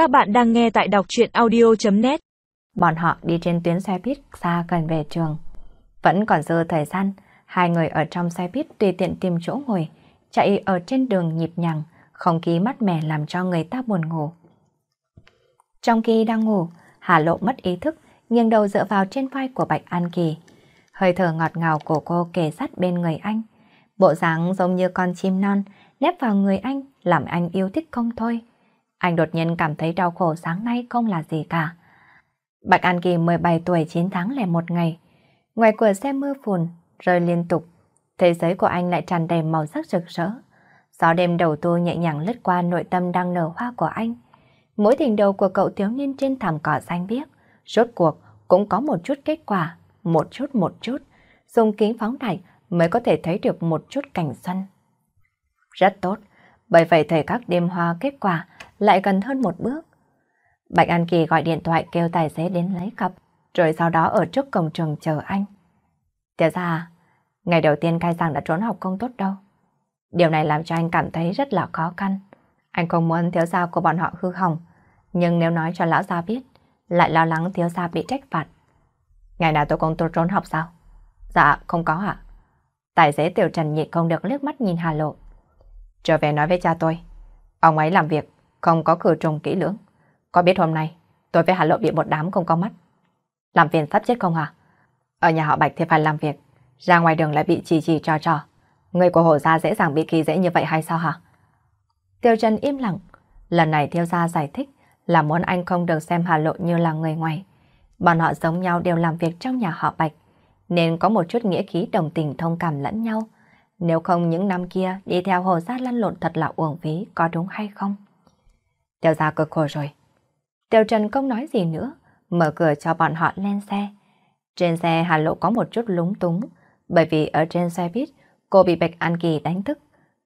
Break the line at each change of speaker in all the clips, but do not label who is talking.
Các bạn đang nghe tại đọc truyện audio.net
Bọn họ đi trên tuyến xe buýt xa gần về trường. Vẫn còn dư thời gian, hai người ở trong xe buýt tùy tiện tìm chỗ ngồi, chạy ở trên đường nhịp nhàng, không khí mát mẻ làm cho người ta buồn ngủ. Trong khi đang ngủ, Hà Lộ mất ý thức, nghiêng đầu dựa vào trên vai của Bạch An Kỳ. Hơi thở ngọt ngào của cô kề sát bên người anh. Bộ dáng giống như con chim non, nép vào người anh, làm anh yêu thích không thôi. Anh đột nhiên cảm thấy đau khổ sáng nay không là gì cả. Bạch An Kỳ 17 tuổi 9 tháng lẻ một ngày. Ngoài cửa xe mưa phùn, rơi liên tục. Thế giới của anh lại tràn đầy màu sắc rực rỡ. Gió đêm đầu tu nhẹ nhàng lướt qua nội tâm đang nở hoa của anh. Mỗi tình đầu của cậu thiếu niên trên thảm cỏ xanh biếc, rốt cuộc cũng có một chút kết quả, một chút một chút. Dùng kính phóng đại mới có thể thấy được một chút cảnh xuân. Rất tốt, bởi vậy thời các đêm hoa kết quả lại gần hơn một bước. Bạch An Kỳ gọi điện thoại kêu tài xế đến lấy cặp, rồi sau đó ở trước cổng trường chờ anh. Tiểu ra, ngày đầu tiên khai giảng đã trốn học không tốt đâu. Điều này làm cho anh cảm thấy rất là khó khăn. Anh không muốn thiếu gia của bọn họ hư hỏng, nhưng nếu nói cho lão gia biết, lại lo lắng thiếu gia bị trách phạt. Ngày nào tôi cũng tôi trốn học sao? Dạ, không có ạ. Tài xế Tiểu Trần nhịn không được liếc mắt nhìn Hà Lộ. Trở về nói với cha tôi. Ông ấy làm việc, không có khử trùng kỹ lưỡng. Có biết hôm nay, tôi với Hà Lộ bị một đám không có mắt. Làm phiền sắp chết không hả? Ở nhà họ Bạch thì phải làm việc, ra ngoài đường lại bị chỉ chỉ trò trò. Người của hồ gia dễ dàng bị kỳ dễ như vậy hay sao hả? Tiêu Trần im lặng. Lần này Tiêu gia giải thích là muốn anh không được xem Hà Lộ như là người ngoài. Bọn họ giống nhau đều làm việc trong nhà họ Bạch, nên có một chút nghĩa khí đồng tình thông cảm lẫn nhau. Nếu không những năm kia đi theo hồ gia lăn lộn thật là uổng phí, có đúng hay không? Tiêu gia cực khổ rồi. Tiêu Trần không nói gì nữa, mở cửa cho bọn họ lên xe. Trên xe Hà Lộ có một chút lúng túng, bởi vì ở trên xe buýt, cô bị Bạch An Kỳ đánh thức.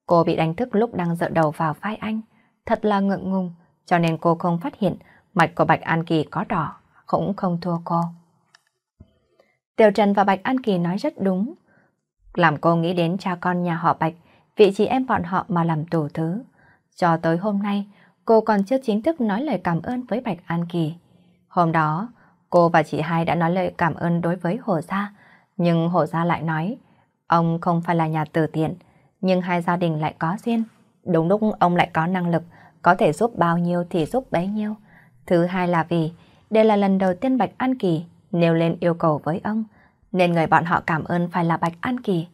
Cô bị đánh thức lúc đang dựa đầu vào vai anh. Thật là ngượng ngùng, cho nên cô không phát hiện mạch của Bạch An Kỳ có đỏ, cũng không thua cô. Tiêu Trần và Bạch An Kỳ nói rất đúng. Làm cô nghĩ đến cha con nhà họ Bạch, vị trí em bọn họ mà làm tù thứ. Cho tới hôm nay, cô còn chưa chính thức nói lời cảm ơn với Bạch An Kỳ. Hôm đó, cô và chị hai đã nói lời cảm ơn đối với Hồ Gia, nhưng Hồ Gia lại nói, ông không phải là nhà từ thiện, nhưng hai gia đình lại có duyên. Đúng lúc ông lại có năng lực, có thể giúp bao nhiêu thì giúp bấy nhiêu. Thứ hai là vì, đây là lần đầu tiên Bạch An Kỳ nêu lên yêu cầu với ông, nên người bọn họ cảm ơn phải là Bạch An Kỳ.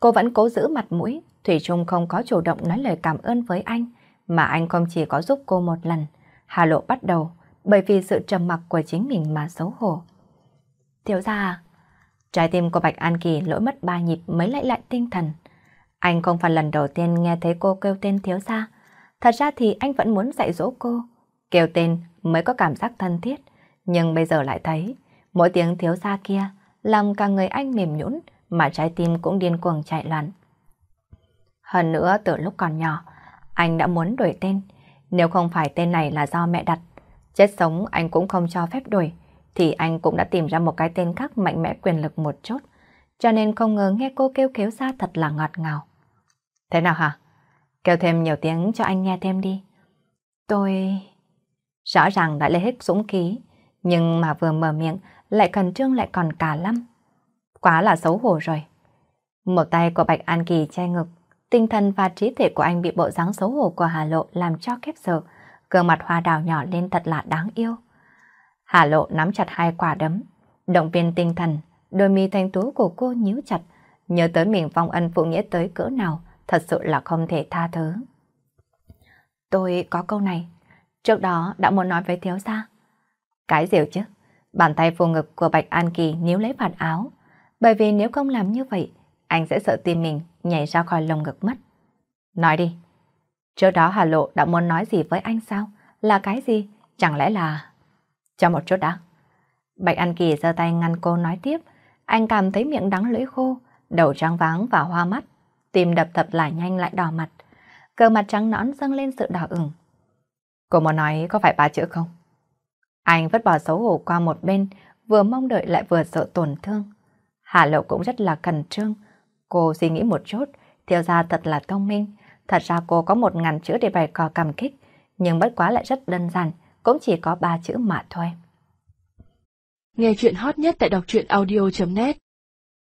Cô vẫn cố giữ mặt mũi, Thủy Trung không có chủ động nói lời cảm ơn với anh, mà anh không chỉ có giúp cô một lần. Hà Lộ bắt đầu bởi vì sự trầm mặc của chính mình mà xấu hổ. Thiếu gia Trái tim của Bạch An Kỳ lỗi mất ba nhịp mới lại lại tinh thần. Anh không phải lần đầu tiên nghe thấy cô kêu tên thiếu gia. Thật ra thì anh vẫn muốn dạy dỗ cô. Kêu tên mới có cảm giác thân thiết. Nhưng bây giờ lại thấy, mỗi tiếng thiếu gia kia làm cả người anh mềm nhũn mà trái tim cũng điên cuồng chạy loạn. Hơn nữa từ lúc còn nhỏ, anh đã muốn đổi tên. Nếu không phải tên này là do mẹ đặt, chết sống anh cũng không cho phép đổi, thì anh cũng đã tìm ra một cái tên khác mạnh mẽ quyền lực một chút. Cho nên không ngờ nghe cô kêu kéo ra thật là ngọt ngào. Thế nào hả? Kêu thêm nhiều tiếng cho anh nghe thêm đi. Tôi... Rõ ràng đã lấy hết súng khí, nhưng mà vừa mở miệng lại cần trương lại còn cả lắm. Quá là xấu hổ rồi. Một tay của Bạch An Kỳ che ngực, tinh thần và trí thể của anh bị bộ dáng xấu hổ của Hà Lộ làm cho khép sợ, gương mặt hoa đào nhỏ lên thật là đáng yêu. Hà Lộ nắm chặt hai quả đấm, động viên tinh thần, đôi mi thanh tú của cô nhíu chặt, nhớ tới mình vong ân phụ nghĩa tới cỡ nào, thật sự là không thể tha thứ. Tôi có câu này, trước đó đã muốn nói với thiếu gia. Cái gì chứ? Bàn tay phù ngực của Bạch An Kỳ níu lấy vạt áo, bởi vì nếu không làm như vậy, anh sẽ sợ tim mình nhảy ra khỏi lồng ngực mất. Nói đi. Trước đó Hà Lộ đã muốn nói gì với anh sao? Là cái gì? Chẳng lẽ là... Cho một chút đã. Bạch An Kỳ giơ tay ngăn cô nói tiếp. Anh cảm thấy miệng đắng lưỡi khô, đầu trắng váng và hoa mắt. Tim đập thật lại nhanh lại đỏ mặt. Cờ mặt trắng nõn dâng lên sự đỏ ửng. Cô muốn nói có phải ba chữ không? Anh vứt bỏ xấu hổ qua một bên, vừa mong đợi lại vừa sợ tổn thương. Hà Lộ cũng rất là cẩn trương. Cô suy nghĩ một chút, thiếu gia thật là thông minh. Thật ra cô có một ngàn chữ để bày cò cảm kích, nhưng bất quá lại rất đơn giản, cũng chỉ có ba chữ mà thôi.
Nghe chuyện hot nhất tại đọc truyện audio.net